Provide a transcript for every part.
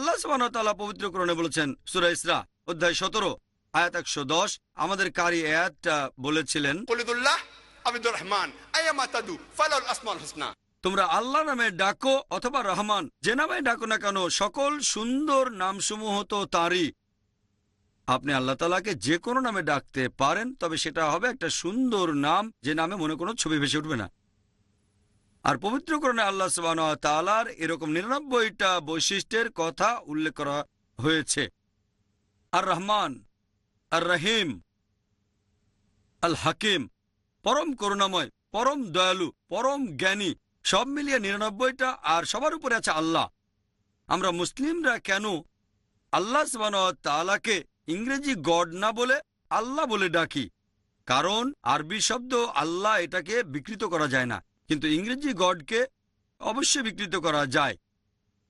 আল্লাহ সুবাহতাল্লাহ পবিত্র কোরণে বলেছেন সুরা ইসরা অধ্যায় সতেরো আয়াত একশো দশ আমাদের কারি আয়াতটা বলেছিলেন তোমরা আল্লাহ নামে ডাকো অথবা রহমান যে নামে ডাকো না কেন সকল সুন্দর নামসমূহ তো তাঁরই। আপনি আল্লাহ তালাকে যে কোনো নামে ডাকতে পারেন তবে সেটা হবে একটা সুন্দর নাম যে নামে মনে কোনো ছবি ভেসে উঠবে না। আর পবিত্রকরণে আল্লাহ সবান তালার এরকম নিরানব্বইটা বৈশিষ্ট্যের কথা উল্লেখ করা হয়েছে। আর রহমান আর রহিম আল হাকিম পরম করুণাময়, পরম দয়ালু, পরম জ্ঞানী, সব মিলিয়ে নিরানব্বইটা আর সবার উপরে আছে আল্লাহ। আমরা মুসলিমরা কেন আল্লাহ সবান তালাকে ইংরেজি গড না বলে আল্লাহ বলে ডাকি? কারণ আরবি শব্দ আল্লাহ এটাকে বিকৃত করা যায় না। কিন্তু ইংরেজি গডকে অবশ্যই বিকৃত করা যায়।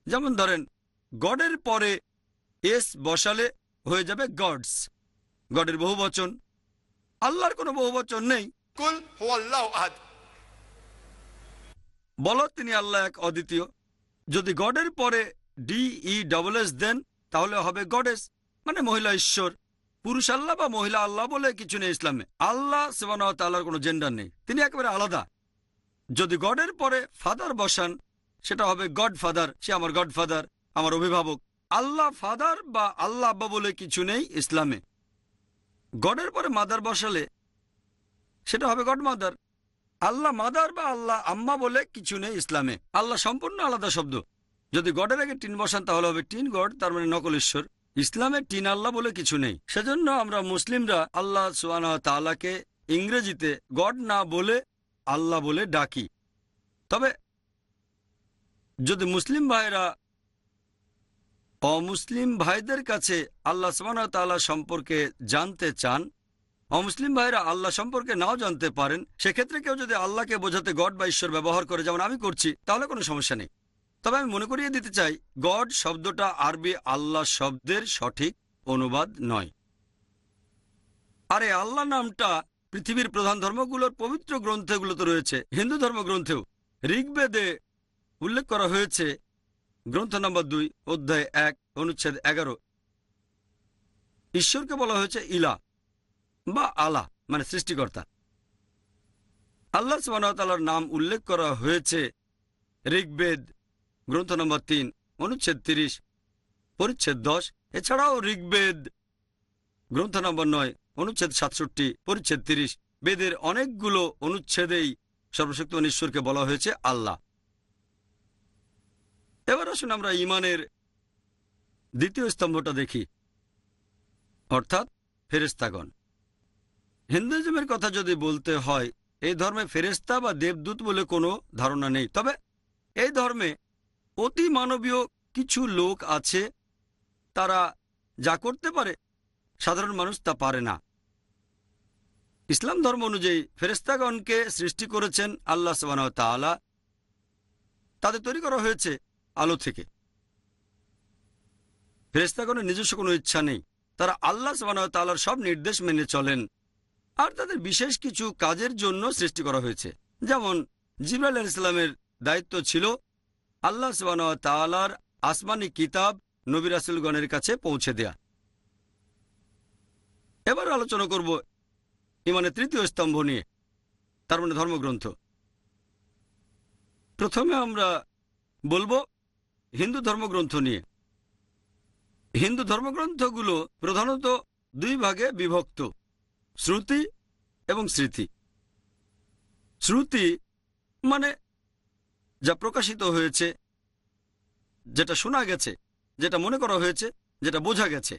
যেমন ধরেন গডের পরে এস বসালে হয়ে যাবে গডস। গডের বহু বচন। আল্লাহর কোনো বহু বচন নেই। বল তিনি আল্লাহ এক অদ্বিতীয়। যদি গডের পরে D E double S then তাহলে হবে গডেস মানে মহিলা ঈশ্বর। পুরুষ আল্লাহ বা মহিলা আল্লাহ বলে কিছু নেই ইসলামে। আল্লাহ সেবান কোনো জেন্ডার নেই। তিনি একেবারে আলাদা। যদি গডের পরে ফাদার বসান, সেটা হবে গড ফাদার সে আমার গড ফাদার আমার অভিভাবক। আল্লাহ ফাদার বা আল্লাহ আব্বা বলে কিছু নেই ইসলামে। গডের পরে মাদার বসালে, সেটা হবে গড মাদার আল্লাহ মাদার বা আল্লাহ আম্মা বলে কিছু নেই ইসলামে। আল্লাহ সম্পূর্ণ আলাদা শব্দ। যদি গডের আগে টিন বসান, তাহলে হবে টিন গড, তার মানে নকল ঈশ্বর। ইসলামে টিন আল্লাহ বলে কিছু নেই। সেজন্য আমরা মুসলিমরা আল্লাহ সুয়ান তালাকে ইংরেজিতে গড না বলে আল্লাহ বলে ডাকি। তবে যদি মুসলিম ভাইরা অমুসলিম ভাইদের কাছে আল্লাহ তাল্লাহ সম্পর্কে জানতে চান, অমুসলিম ভাইরা আল্লাহ সম্পর্কে নাও জানতে পারেন, সেক্ষেত্রে কেউ যদি আল্লাহকে বোঝাতে গড বা ঈশ্বর ব্যবহার করে, যেমন আমি করছি, তাহলে কোনো সমস্যা নেই। তবে আমি মনে করিয়ে দিতে চাই গড শব্দটা আরবি আল্লাহ শব্দের সঠিক অনুবাদ নয়। আরে আল্লাহ নামটা পৃথিবীর প্রধান ধর্মগুলোর পবিত্র গ্রন্থগুলোতে রয়েছে। হিন্দু ধর্মগ্রন্থেও ঋগ্বেদে উল্লেখ করা হয়েছে। গ্রন্থ নম্বর দুই, অধ্যায় এক, অনুচ্ছেদ এগারো। ঈশ্বরকে বলা হয়েছে ইলা বা আলা মানে সৃষ্টিকর্তা। আল্লাহ সুবাহতালার নাম উল্লেখ করা হয়েছে ঋগ্বেদ, গ্রন্থ নম্বর তিন, অনুচ্ছেদ তিরিশ, পরিচ্ছেদ দশ। এছাড়াও ঋগ্বেদ, গ্রন্থ নম্বর নয় অনুচ্ছেদ সাতষট্টি, পরিচ্ছেদ তিরিশ। বেদের অনেকগুলো অনুচ্ছেদেই সর্বশক্তিমান ঈশ্বরকে বলা হয়েছে আল্লাহ। এবার আসুন আমরা ইমানের দ্বিতীয় স্তম্ভটা দেখি। অর্থাৎ ফেরেস্তাগণ হিন্দুইজমের কথা যদি বলতে হয়, এই ধর্মে ফেরেস্তা বা দেবদূত বলে কোনো ধারণা নেই। তবে এই ধর্মে অতি মানবীয় কিছু লোক আছে, তারা যা করতে পারে, সাধারণ মানুষ তা পারে না। ইসলাম ধর্ম অনুযায়ী ফেরেস্তাগণকে সৃষ্টি করেছেন আল্লাহ সবান তাআলা। তাদের তৈরি করা হয়েছে আলো থেকে। ফেরেস্তাগণের নিজস্ব কোনো ইচ্ছা নেই। তারা আল্লাহ সবান তালার সব নির্দেশ মেনে চলেন। আর তাদের বিশেষ কিছু কাজের জন্য সৃষ্টি করা হয়েছে। যেমন আলাইহিস ইসলামের দায়িত্ব ছিল আল্লাহ সবান তাআলার আসমানি কিতাব নবী রাসুলগণের কাছে পৌঁছে দেয়া। এবার আলোচনা করব ইমানের তৃতীয় স্তম্ভ নিয়ে, তার মানে ধর্মগ্রন্থ। প্রথমে আমরা বলব হিন্দু ধর্মগ্রন্থ নিয়ে। হিন্দু ধর্মগ্রন্থগুলো প্রধানত দুই ভাগে বিভক্ত, শ্রুতি এবং স্মৃতি। শ্রুতি মানে যা প্রকাশিত হয়েছে, যেটা শোনা গেছে, যেটা মনে করা হয়েছে, যেটা বোঝা গেছে।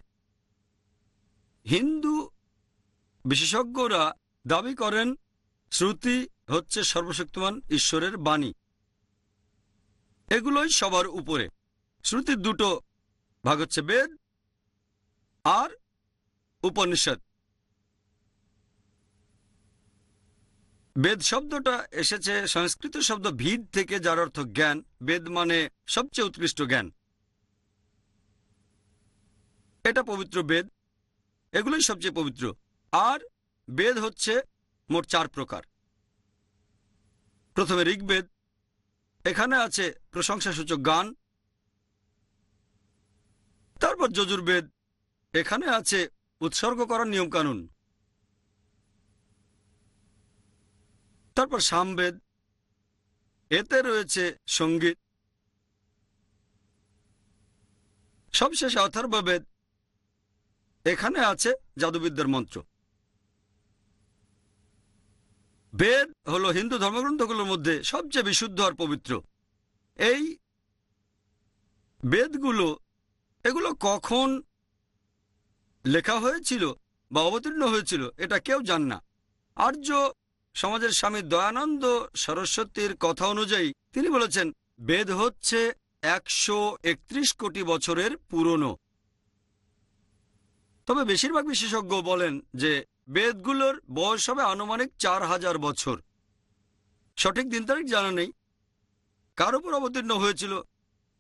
হিন্দু বিশেষজ্ঞরা দাবি করেন, শ্রুতি হচ্ছে সর্বশক্তিমান ঈশ্বরের বাণী। এগুলোই সবার উপরে। শ্রুতির দুটো ভাগ হচ্ছে বেদ আর উপনিষদ। বেদ শব্দটা এসেছে, সংস্কৃত শব্দ ভিদ থেকে, যার অর্থ জ্ঞান। বেদ মানে সবচেয়ে উৎকৃষ্ট জ্ঞান। এটা পবিত্র বেদ। এগুলোই সবচেয়ে পবিত্র। আর বেদ হচ্ছে মোট চার প্রকার। প্রথমে ঋগ্বেদ, এখানে আছে প্রশংসাসূচক গান, তারপর যজুর্বেদ, এখানে আছে উৎসর্গ করার নিয়মকানুন, তারপর সামবেদ, এতে রয়েছে সংগীত, সবশেষে অথর্ববেদ, এখানে আছে জাদুবিদ্যার মন্ত্র। বেদ হলো হিন্দু ধর্মগ্রন্থগুলোর মধ্যে সবচেয়ে বিশুদ্ধ আর পবিত্র। এই বেদগুলো, এগুলো কখন লেখা হয়েছিল বা অবতীর্ণ হয়েছিল এটা কেউ জান না। আর্য সমাজের স্বামী দয়ানন্দ সরস্বতীর কথা অনুযায়ী তিনি বলেছেন, বেদ হচ্ছে একশো একত্রিশ কোটি বছরের পুরনো। তবে বেশিরভাগ বিশেষজ্ঞ বলেন যে বেদগুলোর বয়স হবে আনুমানিক চার হাজার বছর। সঠিক দিন তারিখ জানা নেই। কার উপর অবতীর্ণ হয়েছিল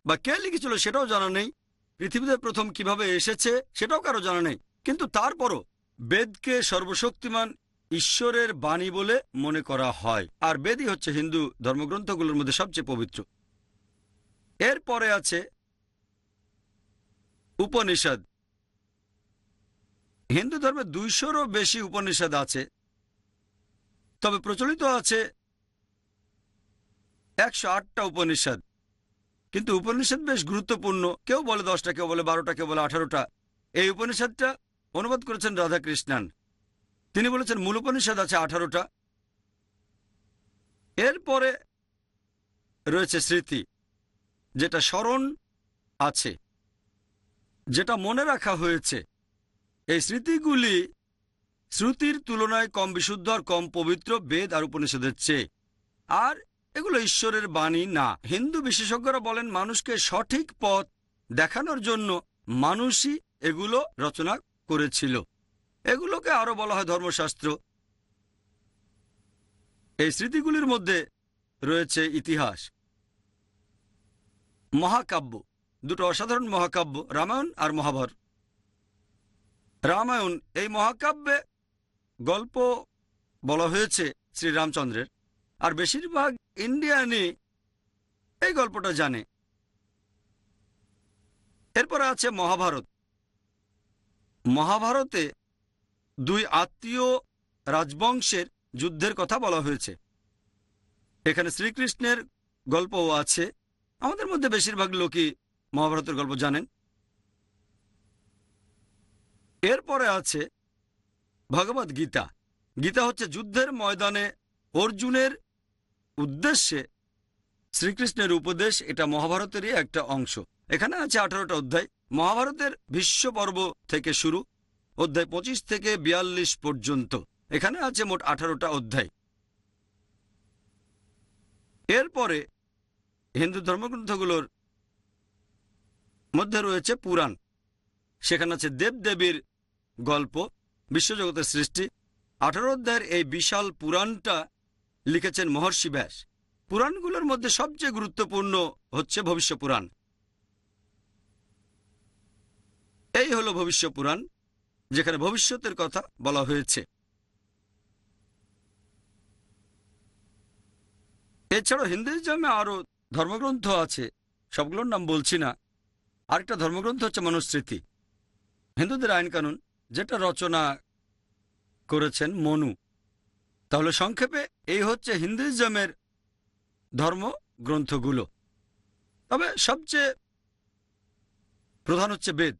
বা কে লিখেছিল সেটাও জানা নেই। পৃথিবীতে প্রথম কীভাবে এসেছে সেটাও কারও জানা নেই। কিন্তু তারপরও বেদকে সর্বশক্তিমান ঈশ্বরের বাণী বলে মনে করা হয়। আর বেদই হচ্ছে হিন্দু ধর্মগ্রন্থগুলোর মধ্যে সবচেয়ে পবিত্র। এরপরে আছে উপনিষদ। হিন্দু ধর্মে দুইশোরও বেশি উপনিষদ আছে। তবে প্রচলিত আছে একশো আটটা উপনিষদ। কিন্তু উপনিষদ বেশ গুরুত্বপূর্ণ। কেউ বলে দশটা, কেউ বলে বারোটা, কেউ বলে আঠারোটা। এই উপনিষদটা অনুবাদ করেছেন রাধাকৃষ্ণান। তিনি বলেছেন, মূল উপনিষদ আছে আঠারোটা। এরপরে রয়েছে স্মৃতি, যেটা স্মরণ আছে, যেটা মনে রাখা হয়েছে। এই স্মৃতিগুলি শ্রুতির তুলনায় কম বিশুদ্ধ আর কম পবিত্র বেদ আর উপনিষদের চেয়ে। আর এগুলো ঈশ্বরের বাণী না। হিন্দু বিশেষজ্ঞরা বলেন, মানুষকে সঠিক পথ দেখানোর জন্য মানুষই এগুলো রচনা করেছিল। এগুলোকে আরও বলা হয় ধর্মশাস্ত্র। এই স্মৃতিগুলির মধ্যে রয়েছে ইতিহাস, মহাকাব্য, দুটো অসাধারণ মহাকাব্য, রামায়ণ আর মহাভারত। রামায়ণ, এই মহাকাব্যে গল্প বলা হয়েছে শ্রীরামচন্দ্রের। আর বেশিরভাগ ইন্ডিয়ানই এই গল্পটা জানে। এরপর আছে মহাভারত। মহাভারতে দুই আত্মীয় রাজবংশের যুদ্ধের কথা বলা হয়েছে। এখানে শ্রীকৃষ্ণের গল্পও আছে। আমাদের মধ্যে বেশিরভাগ লোকই মহাভারতের গল্প জানেন। এরপরে আছে ভগবত গীতা। গীতা হচ্ছে যুদ্ধের ময়দানে অর্জুনের উদ্দেশ্যে শ্রীকৃষ্ণের উপদেশ, এটা মহাভারতেরই একটা অংশ। এখানে আছে আঠারোটা অধ্যায়। মহাভারতের ভীষ্ম পর্ব থেকে শুরু, অধ্যায় পঁচিশ থেকে বিয়াল্লিশ পর্যন্ত। এখানে আছে মোট আঠারোটা অধ্যায়। এরপরে হিন্দু ধর্মগ্রন্থগুলোর মধ্যে রয়েছে পুরাণ। সেখানে আছে দেবদেবীর গল্প, বিশ্বজগতের সৃষ্টি। আঠারো অধ্যায়ের এই বিশাল পুরাণটা লিখেছেন মহর্ষি ব্যাস। পুরাণগুলোর মধ্যে সবচেয়ে গুরুত্বপূর্ণ হচ্ছে ভবিষ্য পুরাণ। এই হলো ভবিষ্য পুরাণ, যেখানে ভবিষ্যতের কথা বলা হয়েছে। এছাড়াও হিন্দুইজমে আরও ধর্মগ্রন্থ আছে, সবগুলোর নাম বলছি না। আরেকটা ধর্মগ্রন্থ হচ্ছে মনুস্মৃতি। হিন্দুদের আইন কানুন যেটা রচনা করেছেন মনু। তাহলে সংক্ষেপে এই হচ্ছে হিন্দুইজমের ধর্মগ্রন্থগুলো তবে সবচেয়ে প্রধান হচ্ছে বেদ।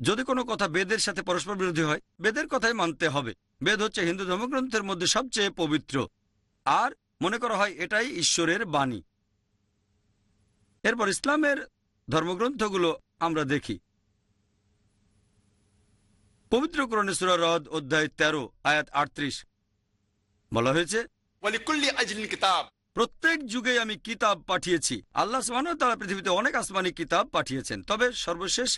যদি কোনো কথা বেদের সাথে পরস্পর বিরোধী হয়, বেদের কথাই মানতে হবে। বেদ হচ্ছে হিন্দু ধর্মগ্রন্থের মধ্যে সবচেয়ে পবিত্র। আর মনে করা হয় এটাই ঈশ্বরের বাণী। এরপর ইসলামের ধর্মগ্রন্থগুলো আমরা দেখি। পবিত্র সুরা রদ অধ্যায় ১৩ আয়াত আটত্রিশ। বলা হয়েছে প্রত্যেক যুগে আমি কিতাব পাঠিয়েছি। আল্লাহ সুবাহ তারা পৃথিবীতে অনেক আসমানি কিতাব পাঠিয়েছেন। তবে সর্বশেষ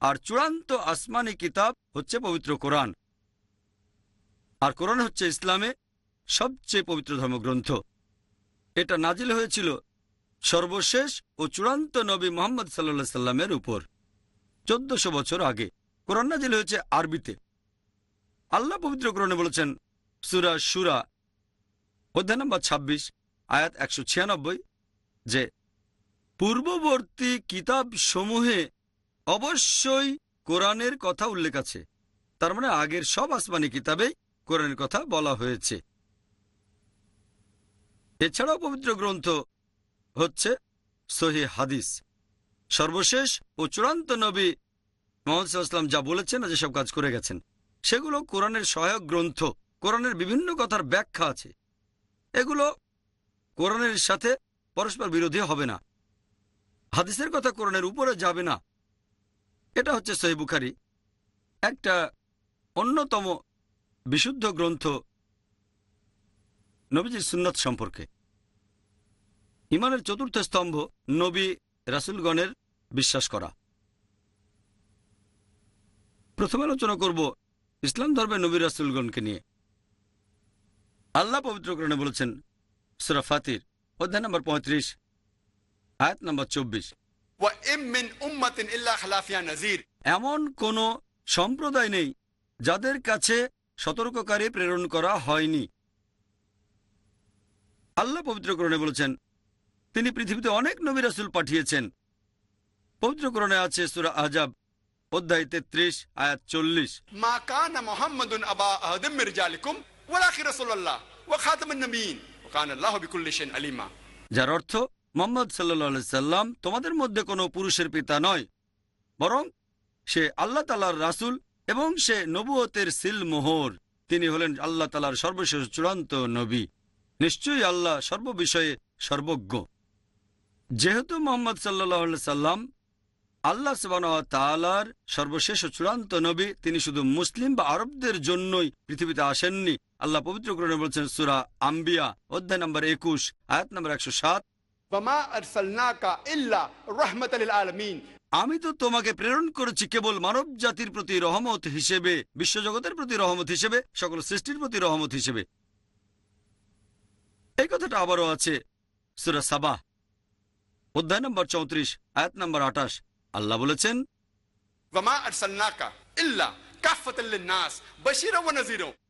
আর চূড়ান্ত আসমানি কিতাব হচ্ছে পবিত্র কোরআন। আর কোরআন হচ্ছে ইসলামে সবচেয়ে পবিত্র ধর্মগ্রন্থ। এটা নাজিল হয়েছিল সর্বশেষ ও চূড়ান্ত নবী মোহাম্মদ সাল্লা সাল্লামের উপর চোদ্দশো বছর আগে। কোরআন নাজিল হয়েছে আরবিতে। আল্লাহ পবিত্র কোরআনে বলেছেন, সুরা সুরা অধ্যায় নম্বর ছাব্বিশ, আয়াত একশো ছিয়ানব্বই, যে পূর্ববর্তী কিতাব সমূহে অবশ্যই কোরআনের কথা উল্লেখ আছে। তার মানে আগের সব আসমানি কিতাবেই কোরআনের কথা বলা হয়েছে। এছাড়াও পবিত্র গ্রন্থ হচ্ছে সহি হাদিস। সর্বশেষ ও চূড়ান্ত নবী মোহাম্মদ সাল্লাম যা বলেছেন আর যেসব কাজ করে গেছেন, সেগুলো কোরআনের সহায়ক গ্রন্থ, কোরআনের বিভিন্ন কথার ব্যাখ্যা আছে। এগুলো কোরআনের সাথে পরস্পর বিরোধী হবে না। হাদিসের কথা কোরআনের উপরে যাবে না। এটা হচ্ছে সহি বুখারি। একটা অন্যতম বিশুদ্ধ গ্রন্থ নবীজির সুন্নত সম্পর্কে। ইমানের চতুর্থ স্তম্ভ নবী রাসুলগণের বিশ্বাস করা। প্রথমে আলোচনা করব ইসলাম ধর্মের নবীর রাসুলগণকে নিয়ে। আল্লাহ পবিত্রকরণে বলেছেন সুরা ফাতির অধ্যায় নম্বর পঁয়ত্রিশ আয়াত নম্বর চব্বিশ। এমন কোন সম্প্রদায় নেই যাদের কাছে সতর্ককারী প্রেরণ করা হয়নি। আল্লাহ পবিত্রকরণে বলেছেন তিনি পৃথিবীতে অনেক নবী রাসুল পাঠিয়েছেন। পবিত্রকরণে আছে সুরা আজাব অধ্যায় তেত্রিশ আয়াত চল্লিশ। মা কানা মোহাম্মদ আবা আহদম মির্জালিকুম ওয়ালাকি রসল্লাহ ও খাতামুন নবীন। ও কান আল্লাহ বিকুল্লিশেন আলিমা। যার অর্থ মোহাম্মদ সাল্লা সাল্লাম তোমাদের মধ্যে কোনো পুরুষের পিতা নয় বরং সে আল্লাহ তালার রাসূল এবং সে নবুয়তের সিলমোহর তিনি হলেন আল্লাহ তালার সর্বশেষ চূড়ান্ত নবী। নিশ্চয়ই আল্লাহ সর্ববিষয়ে সর্বজ্ঞ। যেহেতু মোহাম্মদ সাল্লাহ সাল্লাম আল্লাহ তালার সর্বশেষ চূড়ান্ত নবী তিনি শুধু মুসলিম বা আরবদের জন্যই পৃথিবীতে আসেননি। আল্লাহ পবিত্র করণে বলছেন সুরা আম্বিয়া অধ্যায় নম্বর একুশ আয়াত নম্বর একশো সাত। আমি তো তোমাকে প্রেরণ করেছি কেবল মানব জাতির প্রতি রহমত হিসেবে বিশ্বজগতের প্রতি রহমত হিসেবে সকল সৃষ্টির প্রতি রহমত হিসেবে। এই কথাটা আবারও আছে সুরা সাবাহ অধ্যায় নম্বর চৌত্রিশ আয়াত নম্বর আঠাশ। আল্লাহ বলেছেন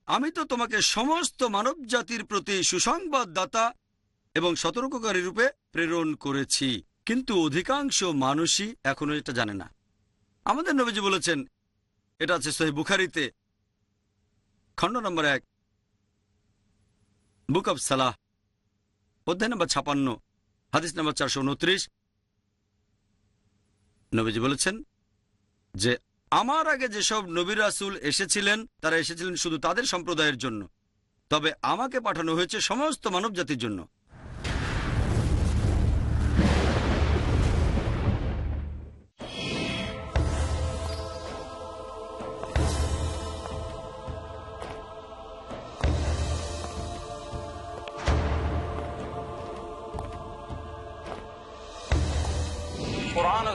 আমি তো তোমাকে সমস্ত মানব জাতির প্রতি সুসংবাদদাতা এবং সতর্ককারী রূপে প্রেরণ করেছি। কিন্তু অধিকাংশ মানুষই এখনও এটা জানে না। আমাদের নবীজি বলেছেন এটা আছে সহি বুখারিতে খণ্ড নম্বর এক বুক অব সালাহ অধ্যায় নম্বর ছাপান্ন হাদিস নম্বর চারশো উনত্রিশ নবীজি বলেছেন যে, আমার আগে যেসব নবী রাসুল এসেছিলেন, তারা এসেছিলেন শুধু তাদের সম্প্রদায়ের জন্য। তবে আমাকে পাঠানো হয়েছে সমস্ত মানব জাতির জন্য।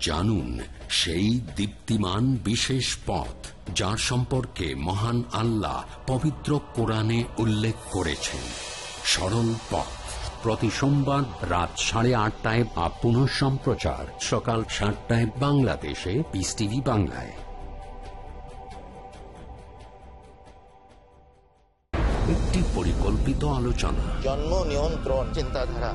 জানুন সেই দীপ্তিমান বিশেষ পথ যার সম্পর্কে মহান আল্লাহ পবিত্র কোরআনে উল্লেখ করেছেন। সরল পথ। প্রতি সোমবার রাত সাড়ে আটটায় বা পুনঃ সম্প্রচার সকাল সাতটায় বাংলাদেশে পিস টিভি বাংলায়। একটি পরিকল্পিত আলোচনা। জন্ম নিয়ন্ত্রণ চিন্তাধারা।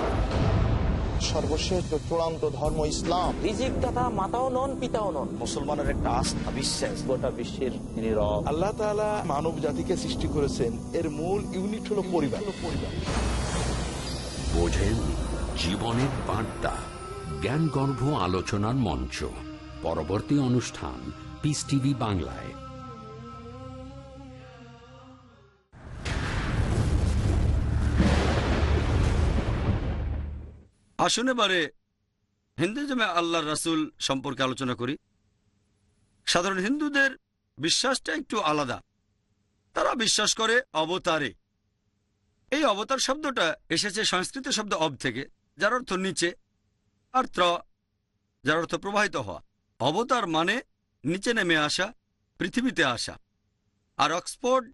সর্বশেষ চূড়ান্ত ধর্ম ইসলাম রিজিক দাতা মাতাও নন পিতাও নন। মুসলমানের একটা আস্থা বিশ্বাস। গোটা বিশ্বের আল্লাহ তাআলা মানব জাতিকে সৃষ্টি করেছেন। এর মূল ইউনিট হলো পরিবার। পরিবার। বোঝেন জীবনের বার্তা জ্ঞানগর্ভ আলোচনার মঞ্চ। পরবর্তী অনুষ্ঠান পিস টিভি বাংলায়। আসুন এবারে হিন্দুজমে আল্লাহ রাসুল সম্পর্কে আলোচনা করি। সাধারণ হিন্দুদের বিশ্বাসটা একটু আলাদা। তারা বিশ্বাস করে অবতারে। এই অবতার শব্দটা এসেছে সংস্কৃত শব্দ অব থেকে, যার অর্থ নিচে, আর ত্র, যার অর্থ প্রবাহিত হওয়া। অবতার মানে নিচে নেমে আসা, পৃথিবীতে আসা। আর অক্সফোর্ড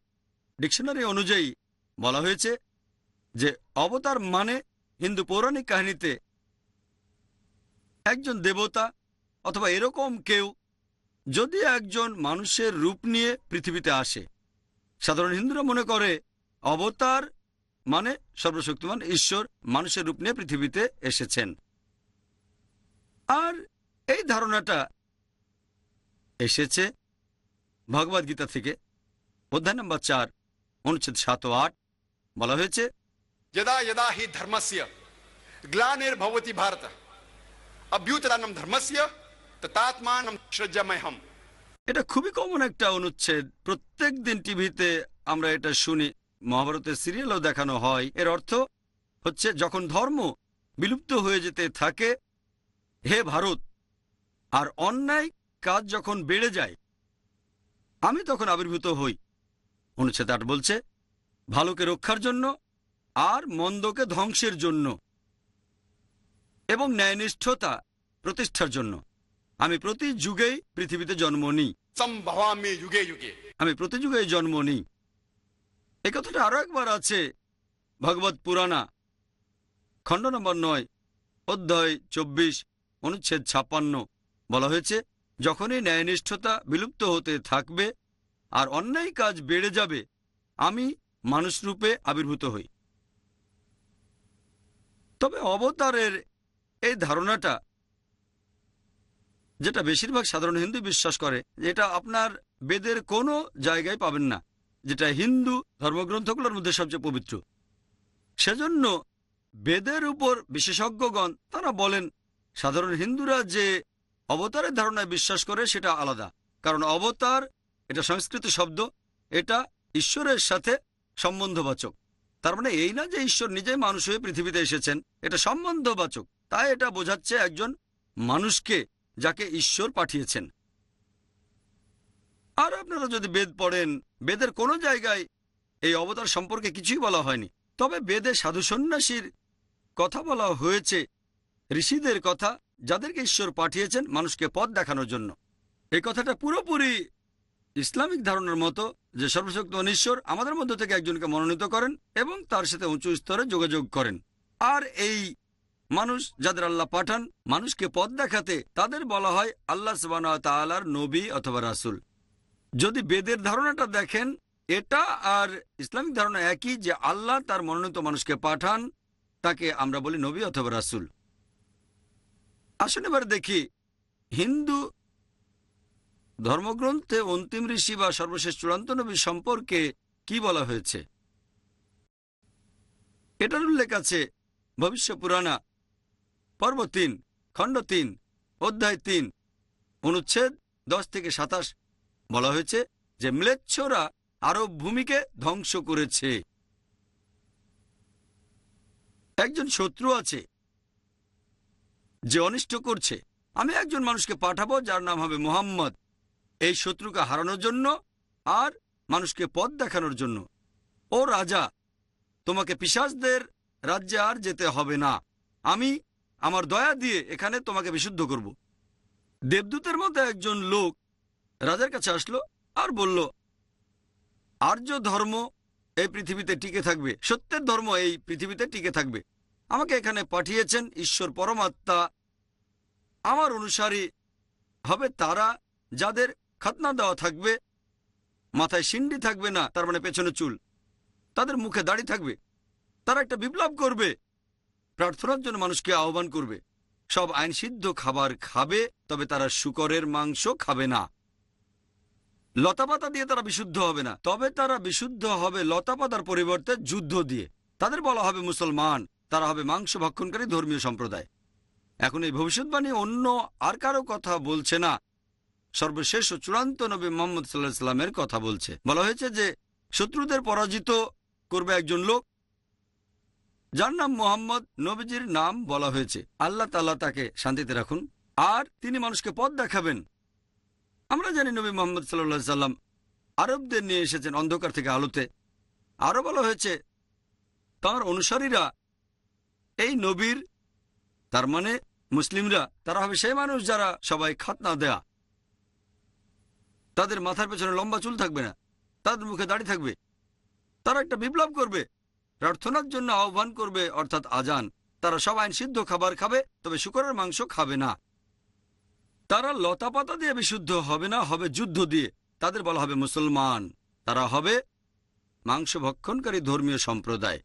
ডিকশনারি অনুযায়ী বলা হয়েছে যে অবতার মানে হিন্দু পৌরাণিক কাহিনীতে একজন দেবতা অথবা এরকম কেউ যদি একজন মানুষের রূপ নিয়ে পৃথিবীতে আসে, সাধারণ হিন্দুরা মনে করে অবতার মানে সর্বশক্তিমান ঈশ্বর মানুষের রূপ নিয়ে পৃথিবীতে এসেছেন। আর এই ধারণাটা এসেছে ভগবদ গীতা থেকে, অধ্যায় নম্বর চার, অনুচ্ছেদ সাত ও আট, বলা হয়েছে यदा यदा हि धर्मस्य ग्लानिर्भवति भारत अभ्युत्थानं धर्मस्य ततात्मानं सृजाम्यहम् এটা খুবই কমন একটা অনুচ্ছেদ প্রত্যেক দিন টিভিতে আমরা এটা শুনি মহাভারতের সিরিয়ালও দেখানো হয় এর অর্থ হচ্ছে যখন ধর্ম বিলুপ্ত হয়ে যেতে থাকে হে ভারত আর অন্যায় কাজ যখন বেড়ে যায় আমি তখন আবির্ভূত হই অনুচ্ছেদ আট বলছে ভালোকে রক্ষার জন্য আর মন্দকে ধ্বংসের জন্য এবং ন্যায়নিষ্ঠতা প্রতিষ্ঠার জন্য। আমি প্রতি যুগেই পৃথিবীতে জন্ম নিই। আমি প্রতি যুগে জন্ম নিই। এ কথাটা আরও একবার আছে ভগবত পুরাণা। খণ্ড নম্বর নয় অধ্যায় চব্বিশ অনুচ্ছেদ ছাপ্পান্ন বলা হয়েছে যখনই ন্যায়নিষ্ঠতা বিলুপ্ত হতে থাকবে আর অন্যায় কাজ বেড়ে যাবে আমি মানুষরূপে আবির্ভূত হই। তবে অবতারের এই ধারণাটা, যেটা বেশিরভাগ সাধারণ হিন্দু বিশ্বাস করে যেটা আপনার বেদের কোনো জায়গায় পাবেন না, যেটা হিন্দু ধর্মগ্রন্থগুলোর মধ্যে সবচেয়ে পবিত্র। সেজন্য বেদের উপর বিশেষজ্ঞগণ, তারা বলেন, সাধারণ হিন্দুরা যে অবতারের ধারণায় বিশ্বাস করে, সেটা আলাদা। কারণ অবতার, এটা সংস্কৃত শব্দ, এটা ঈশ্বরের সাথে সম্বন্ধবাচক। তার মানে এই না যে ঈশ্বর নিজেই মানুষ হয়ে পৃথিবীতে এসেছেন, এটা সম্বন্ধবাচক। তাই এটা বোঝাচ্ছে একজন মানুষকে যাকে ঈশ্বর পাঠিয়েছেন। আর আপনারা যদি বেদ পড়েন, বেদের কোনো জায়গায় এই অবতার সম্পর্কে কিছুই বলা হয়নি। তবে বেদে সাধু সন্ন্যাসীর কথা বলা হয়েছে, ঋষিদের কথা, যাদেরকে ঈশ্বর পাঠিয়েছেন মানুষকে পথ দেখানোর জন্য। এই কথাটা পুরোপুরি ইসলামিক ধারণার মতো যে সর্বশক্ত ঈশ্বর আমাদের মধ্য থেকে একজনকে মনোনীত করেন এবং তার সাথে উঁচু স্তরে যোগাযোগ করেন। আর এই মানুষ যাদের আল্লাহ পাঠান, মানুষকে পথ দেখাতে তাদের বলা হয় আল্লাহ তাআলার নবী অথবা রাসুল। যদি বেদের ধারণাটা দেখেন, এটা আর ইসলামিক ধারণা একই যে আল্লাহ তার মনোনীত মানুষকে পাঠান, তাকে আমরা বলি নবী অথবা রাসূল। আসুন এবার দেখি, হিন্দু ধর্মগ্রন্থে অন্তিম ঋষি বা সর্বশেষ চূড়ান্ত নবী সম্পর্কে কি বলা হয়েছে? এটার উল্লেখ আছে ভবিষ্য পুরাণা, পর্ব তিন, খণ্ড তিন, অধ্যায় তিন, অনুচ্ছেদ দশ থেকে সাতাশ। বলা হয়েছে যে ম্লেচ্ছরা আরব ভূমিকে ধ্বংস করেছে। একজন শত্রু আছে যে অনিষ্ট করছে। আমি একজন মানুষকে পাঠাবো যার নাম হবে মোহাম্মদ। এই শত্রুকে হারানোর জন্য আর মানুষকে পথ দেখানোর জন্য। ও রাজা, তোমাকে পিসাসদের রাজ্যে আর যেতে হবে না। আমি আমার দয়া দিয়ে এখানে তোমাকে বিশুদ্ধ করব। দেবদূতের মতো একজন লোক রাজার কাছে আসলো আর বলল, আর্য ধর্ম এই পৃথিবীতে টিকে থাকবে। সত্যের ধর্ম এই পৃথিবীতে টিকে থাকবে। আমাকে এখানে পাঠিয়েছেন ঈশ্বর পরমাত্মা। আমার অনুসারী হবে তারা যাদের খাতনা দেওয়া থাকবে, মাথায় সিন্ডি থাকবে না, তার মানে পেছনে চুল। তাদের মুখে দাড়ি থাকবে। তারা একটা বিপ্লব করবে। প্রার্থনার জন্য মানুষকে আহ্বান করবে। সব আইন সিদ্ধ খাবার খাবে, তবে তারা শুকরের মাংস খাবে না। লতাপাতা দিয়ে তারা বিশুদ্ধ হবে না। তবে তারা বিশুদ্ধ হবে লতাপাতার পরিবর্তে যুদ্ধ দিয়ে। তাদের বলা হবে মুসলমান, তারা হবে মাংস ভক্ষণকারী ধর্মীয় সম্প্রদায়। এখন এই ভবিষ্যৎবাণী অন্য আর কারও কথা বলছে না। সর্বশেষ ও চূড়ান্ত নবী মোহাম্মদ সাল্লাহ সাল্লামের কথা বলছে। বলা হয়েছে যে, শত্রুদের পরাজিত করবে একজন লোক, যার নাম মোহাম্মদ নবীজির নাম বলা হয়েছে। আল্লাহ তাল্লাহ তাকে শান্তিতে রাখুন। আর তিনি মানুষকে পথ দেখাবেন। আমরা জানি নবী মোহাম্মদ সাল্লা সাল্লাম আরবদের নিয়ে এসেছেন অন্ধকার থেকে আলোতে। আরও বলা হয়েছে, তার অনুসারীরা এই নবীর, তার মানে মুসলিমরা, তারা হবে সেই মানুষ যারা সবাই খাতনা দেয়া। তাদের মাথার পেছনে লম্বা চুল থাকবে না, তাদের মুখে দাড়ি থাকবে, তারা একটা বিপ্লব করবে। প্রার্থনার জন্য আহ্বান করবে, অর্থাৎ আজান। তারা সব সিদ্ধ খাবার খাবে, তবে শুকরের মাংস খাবে না। তারা লতা পাতা দিয়ে বিশুদ্ধ হবে না, হবে যুদ্ধ দিয়ে। তাদের বলা হবে মুসলমান। তারা হবে মাংস ভক্ষণকারী ধর্মীয় সম্প্রদায়।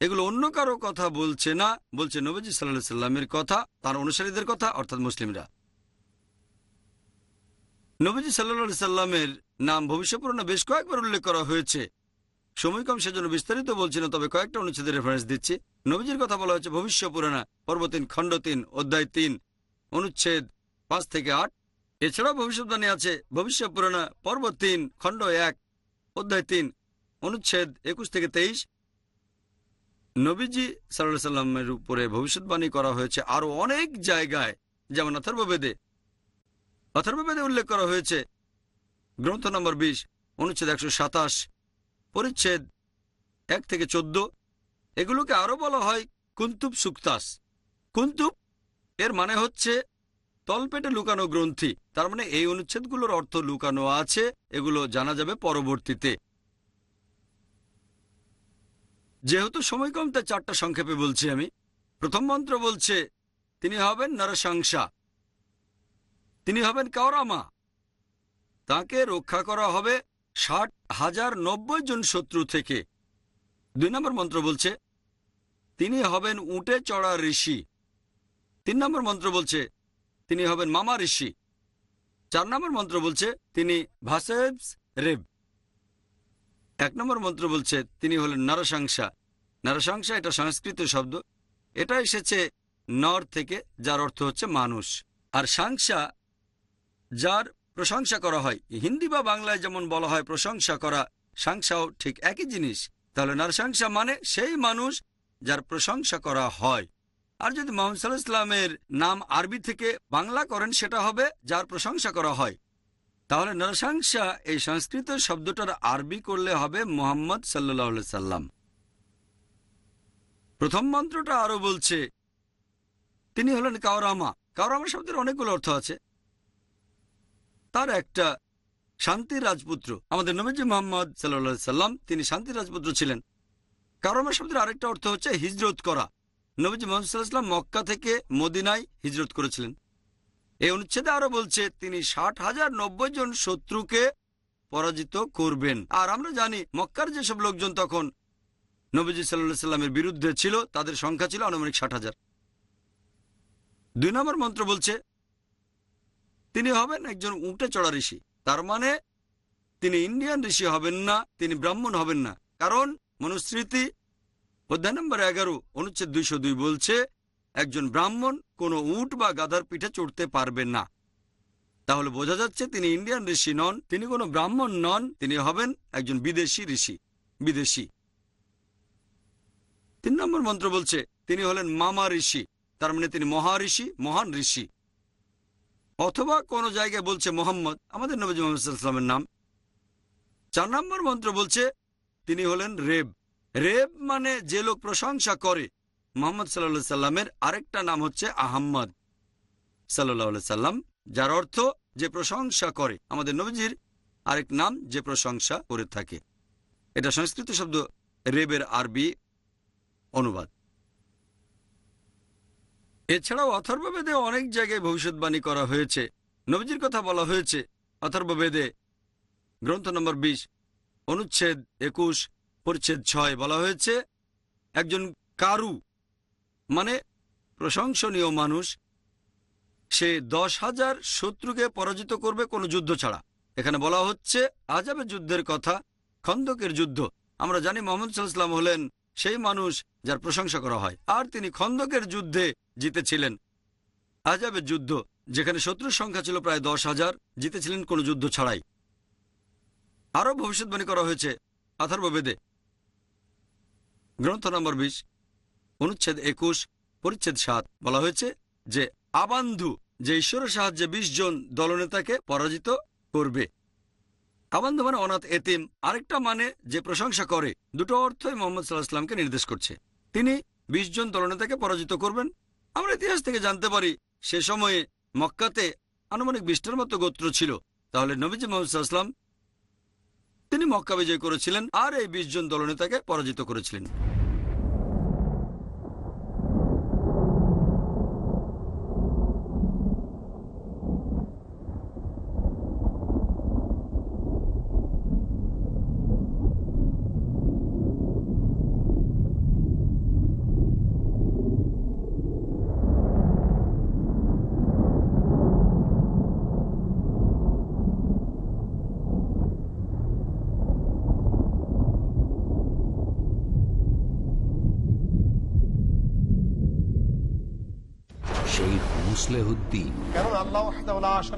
এগুলো অন্য কারও কথা বলছে না, বলছে নবজি সাল্লাহ সাল্লামের কথা, তার অনুসারীদের কথা, অর্থাৎ মুসলিমরা। নবীজি সাল্লা সাল্লামের নাম ভবিষ্যপুরাণে বেশ কয়েকবার উল্লেখ করা হয়েছে। সময় কম সেজন্য বিস্তারিত বলছি না, তবে কয়েকটা অনুচ্ছেদের রেফারেন্স দিচ্ছি। নবীজির কথা বলা হয়েছে ভবিষ্য পুরাণা পর্ব তিন খণ্ড তিন অধ্যায় তিন, অনুচ্ছেদ পাঁচ থেকে আট। এছাড়াও ভবিষ্যৎবাণী আছে ভবিষ্য পুরাণা পর্ব তিন খণ্ড এক, অধ্যায় তিন, অনুচ্ছেদ একুশ থেকে তেইশ। নবীজি সাল্লাহ সাল্লামের উপরে ভবিষ্যৎবাণী করা হয়েছে আরও অনেক জায়গায়, যেমন অথর্ববেদে। অথর্ববেদে উল্লেখ করা হয়েছে, গ্রন্থ নম্বর বিশ, অনুচ্ছেদ একশো সাতাশ, পরিচ্ছেদ এক থেকে চোদ্দ, এগুলোকে আরও বলা হয় কুন্তুব সুক্তাস। কুন্তুব এর মানে হচ্ছে তলপেটে লুকানো গ্রন্থি। তার মানে এই অনুচ্ছেদগুলোর অর্থ লুকানো আছে, এগুলো জানা যাবে পরবর্তীতে। যেহেতু সময় কম চারটা সংক্ষেপে বলছি আমি, প্রথম মন্ত্র বলছে, তিনি হবেন নরসংসা তিনি হবেন কাওরামা। তাকে রক্ষা করা হবে ষাট হাজার নব্বই জন শত্রু থেকে। দুই নম্বর মন্ত্র বলছে, তিনি হবেন উটে চড়া ঋষি। তিন নম্বর মন্ত্র বলছে, তিনি হবেন মামা ঋষি। চার নম্বর মন্ত্র বলছে, তিনি ভাসেবস রেব। এক নম্বর মন্ত্র বলছে, তিনি হলেন নরসংসা নরসংসা এটা সংস্কৃত শব্দ। এটা এসেছে নর থেকে, যার অর্থ হচ্ছে মানুষ। আর সাংসা যার প্রশংসা করা হয়। হিন্দি বা বাংলায় যেমন বলা হয় প্রশংসা করা, সাংসাও ঠিক একই জিনিস। তাহলে নরসংসা মানে সেই মানুষ যার প্রশংসা করা হয়। আর যদি মোহাম্মদ ইসলামের নাম আরবি থেকে বাংলা করেন, সেটা হবে যার প্রশংসা করা হয়। তাহলে নরসংসা এই সংস্কৃত শব্দটার আরবি করলে হবে মোহাম্মদ সাল্লাহ সাল্লাম। প্রথম মন্ত্রটা আরও বলছে, তিনি হলেন কাওরামা। কাওরামা শব্দের অনেকগুলো অর্থ আছে। তার একটা শান্তির রাজপুত্র। আমাদের নবীজি মোহাম্মদ সাল্লা সাল্লাম, তিনি শান্তি রাজপুত্র ছিলেন। কারমা শব্দের আরেকটা অর্থ হচ্ছে হিজরত করা। নবীজি মোহাম্মদাল্লাম মক্কা থেকে মদিনায় হিজরত করেছিলেন। এই অনুচ্ছেদে আরও বলছে, তিনি ষাট হাজার নব্বই জন শত্রুকে পরাজিত করবেন। আর আমরা জানি, মক্কার যেসব লোকজন তখন নবীজি সাল্লাহ সাল্লামের বিরুদ্ধে ছিল, তাদের সংখ্যা ছিল আনুমানিক ষাট হাজার। দুই নম্বর মন্ত্র বলছে তিনি হবেন একজন উঁটে চড়া ঋষি। তার মানে তিনি ইন্ডিয়ান ঋষি হবেন না, তিনি ব্রাহ্মণ হবেন না। কারণ মনুস্মৃতি অধ্যায় নম্বর এগারো, অনুচ্ছেদ দুইশো দুই বলছে, একজন ব্রাহ্মণ কোনো উট বা গাধার পিঠে চড়তে পারবে না। তাহলে বোঝা যাচ্ছে তিনি ইন্ডিয়ান ঋষি নন, তিনি কোনো ব্রাহ্মণ নন, তিনি হবেন একজন বিদেশি ঋষি, বিদেশি। তিন নম্বর মন্ত্র বলছে, তিনি হলেন মামা ঋষি, তার মানে তিনি মহা ঋষি, মহান ঋষি। অথবা কোন জায়গায় বলছে মোহাম্মদ, আমাদের নবী মোহাম্মদের নাম। চার নম্বর মন্ত্র বলছে, তিনি হলেন রেব। রেব মানে যে লোক প্রশংসা করে। মোহাম্মদ সাল্লা সাল্লামের আরেকটা নাম হচ্ছে আহম্মদ সাল্লাহ সাল্লাম যার অর্থ যে প্রশংসা করে। আমাদের নবীজির আরেক নাম যে প্রশংসা করে থাকে। এটা সংস্কৃত শব্দ রেবের আরবি অনুবাদ। এছাড়াও অথর্ববেদে অনেক জায়গায় ভবিষ্যৎবাণী করা হয়েছে। নবীজির কথা বলা হয়েছে, অথর্ববেদে, গ্রন্থ নম্বর বিশ, অনুচ্ছেদ একুশ, পরিচ্ছেদ ছয় বলা হয়েছে, একজন কারু মানে প্রশংসনীয় মানুষ, সে দশ হাজার শত্রুকে পরাজিত করবে কোনো যুদ্ধ ছাড়া। এখানে বলা হচ্ছে আজাবের যুদ্ধের কথা, খন্দকের যুদ্ধ। আমরা জানি মোহাম্মদ সাল্লাম হলেন সেই মানুষ যার প্রশংসা করা হয়। আর তিনি খন্দকের যুদ্ধে জিতেছিলেন। আজাবের যুদ্ধ, যেখানে শত্রুর সংখ্যা ছিল প্রায় দশ হাজার, জিতেছিলেন কোনো যুদ্ধ ছাড়াই। আরও ভবিষ্যৎবাণী করা হয়েছে আথর্ববেদে গ্রন্থ নম্বর বিশ, অনুচ্ছেদ একুশ, পরিচ্ছেদ সাত বলা হয়েছে যে, আবান্ধু, যে ঈশ্বরের সাহায্যে বিশ জন দলনেতাকে পরাজিত করবে। আবান্ধু মানে অনাথ এতিম। আরেকটা মানে যে প্রশংসা করে, দুটো অর্থই মোহাম্মদ সাল্লাহ ইসলামকে নির্দেশ করছে। তিনি বিশ জন দলনেতাকে পরাজিত করবেন। আমরা ইতিহাস থেকে জানতে পারি, সে সময়ে মক্কাতে আনুমানিক বিশটার মতো গোত্র ছিল। তাহলে নবীজ মোহাম্মদ তিনি মক্কা বিজয় করেছিলেন আর এই বিশ জন দলনেতাকে পরাজিত করেছিলেন শেখ মুসলেহুদ্দিন কারণ আল্লাহ ওয়াহদাহু লা শারীকা